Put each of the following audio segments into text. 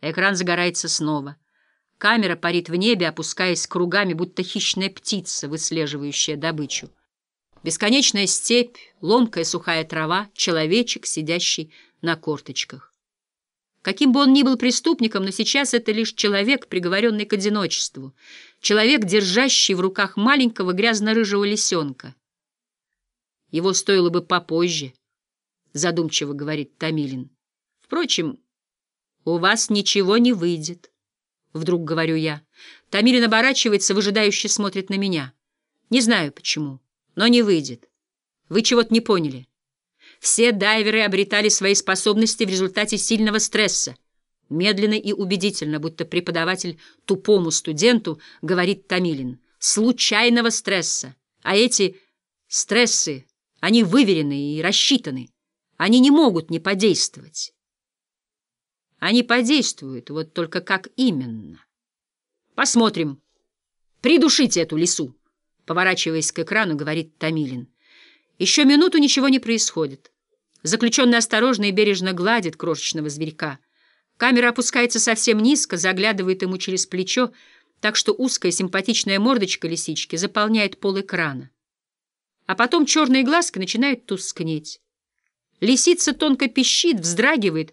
Экран загорается снова. Камера парит в небе, опускаясь кругами, будто хищная птица, выслеживающая добычу. Бесконечная степь, ломкая сухая трава, человечек, сидящий на корточках. Каким бы он ни был преступником, но сейчас это лишь человек, приговоренный к одиночеству, человек, держащий в руках маленького грязно-рыжего лисенка. Его стоило бы попозже, задумчиво говорит Томилин. Впрочем, у вас ничего не выйдет, вдруг говорю я. Томилин оборачивается, выжидающе смотрит на меня. Не знаю почему, но не выйдет. Вы чего-то не поняли. Все дайверы обретали свои способности в результате сильного стресса. Медленно и убедительно, будто преподаватель тупому студенту, говорит Томилин. Случайного стресса. А эти стрессы, они выверены и рассчитаны. Они не могут не подействовать. Они подействуют, вот только как именно. Посмотрим. Придушите эту лису, поворачиваясь к экрану, говорит Томилин. Еще минуту ничего не происходит. Заключенный осторожно и бережно гладит крошечного зверька. Камера опускается совсем низко, заглядывает ему через плечо, так что узкая симпатичная мордочка лисички заполняет пол экрана. А потом черные глазки начинают тускнеть. Лисица тонко пищит, вздрагивает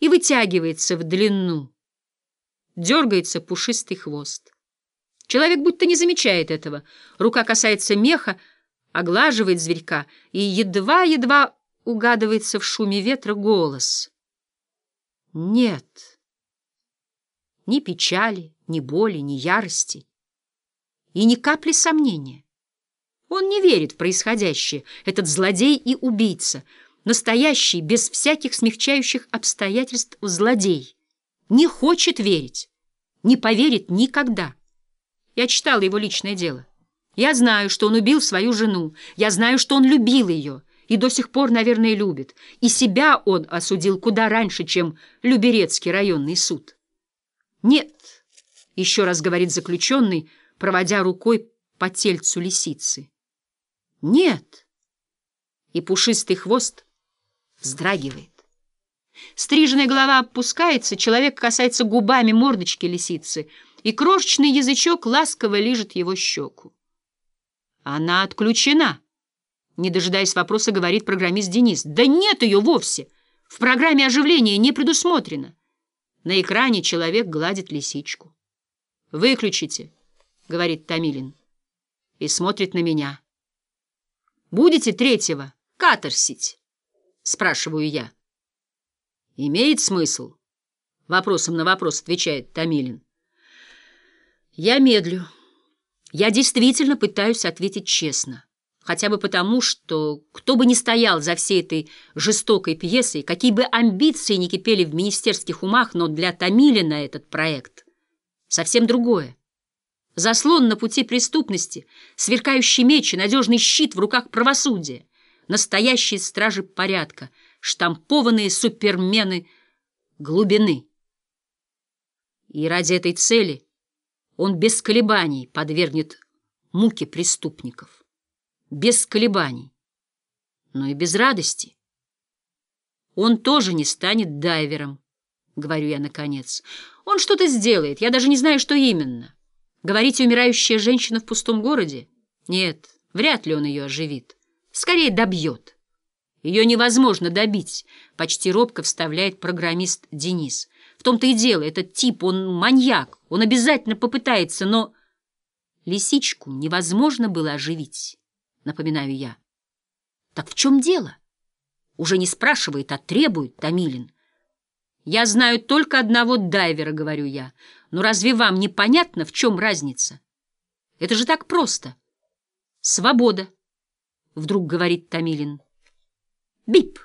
и вытягивается в длину. Дергается пушистый хвост. Человек будто не замечает этого. Рука касается меха, оглаживает зверька, и едва-едва угадывается в шуме ветра голос. Нет. Ни печали, ни боли, ни ярости. И ни капли сомнения. Он не верит в происходящее, этот злодей и убийца, настоящий, без всяких смягчающих обстоятельств злодей. Не хочет верить, не поверит никогда. Я читала его личное дело. Я знаю, что он убил свою жену. Я знаю, что он любил ее. И до сих пор, наверное, любит. И себя он осудил куда раньше, чем Люберецкий районный суд. Нет, еще раз говорит заключенный, проводя рукой по тельцу лисицы. Нет. И пушистый хвост вздрагивает. Стриженная голова опускается, человек касается губами мордочки лисицы, и крошечный язычок ласково лижет его щеку. Она отключена. Не дожидаясь вопроса, говорит программист Денис. Да нет ее вовсе. В программе оживления не предусмотрено. На экране человек гладит лисичку. «Выключите», — говорит Томилин. И смотрит на меня. «Будете третьего каторсить?» — спрашиваю я. «Имеет смысл?» — вопросом на вопрос отвечает Томилин. Я медлю. Я действительно пытаюсь ответить честно. Хотя бы потому, что кто бы ни стоял за всей этой жестокой пьесой, какие бы амбиции ни кипели в министерских умах, но для Томилина этот проект совсем другое. Заслон на пути преступности, сверкающий меч и надежный щит в руках правосудия, настоящие стражи порядка, штампованные супермены глубины. И ради этой цели он без колебаний подвергнет муке преступников. Без колебаний, но и без радости. Он тоже не станет дайвером, говорю я наконец. Он что-то сделает, я даже не знаю, что именно. Говорите, умирающая женщина в пустом городе? Нет, вряд ли он ее оживит. Скорее добьет. Ее невозможно добить, почти робко вставляет программист Денис. В том-то и дело, этот тип, он маньяк, он обязательно попытается, но... Лисичку невозможно было оживить, напоминаю я. Так в чем дело? Уже не спрашивает, а требует Томилин. Я знаю только одного дайвера, говорю я. Но разве вам не понятно, в чем разница? Это же так просто. Свобода, вдруг говорит Томилин. Бип!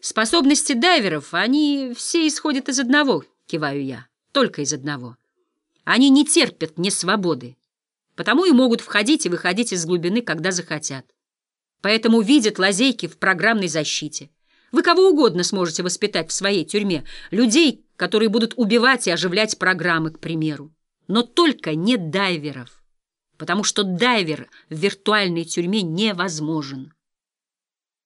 Способности дайверов, они все исходят из одного, киваю я, только из одного. Они не терпят несвободы, потому и могут входить и выходить из глубины, когда захотят. Поэтому видят лазейки в программной защите. Вы кого угодно сможете воспитать в своей тюрьме, людей, которые будут убивать и оживлять программы, к примеру. Но только не дайверов, потому что дайвер в виртуальной тюрьме невозможен.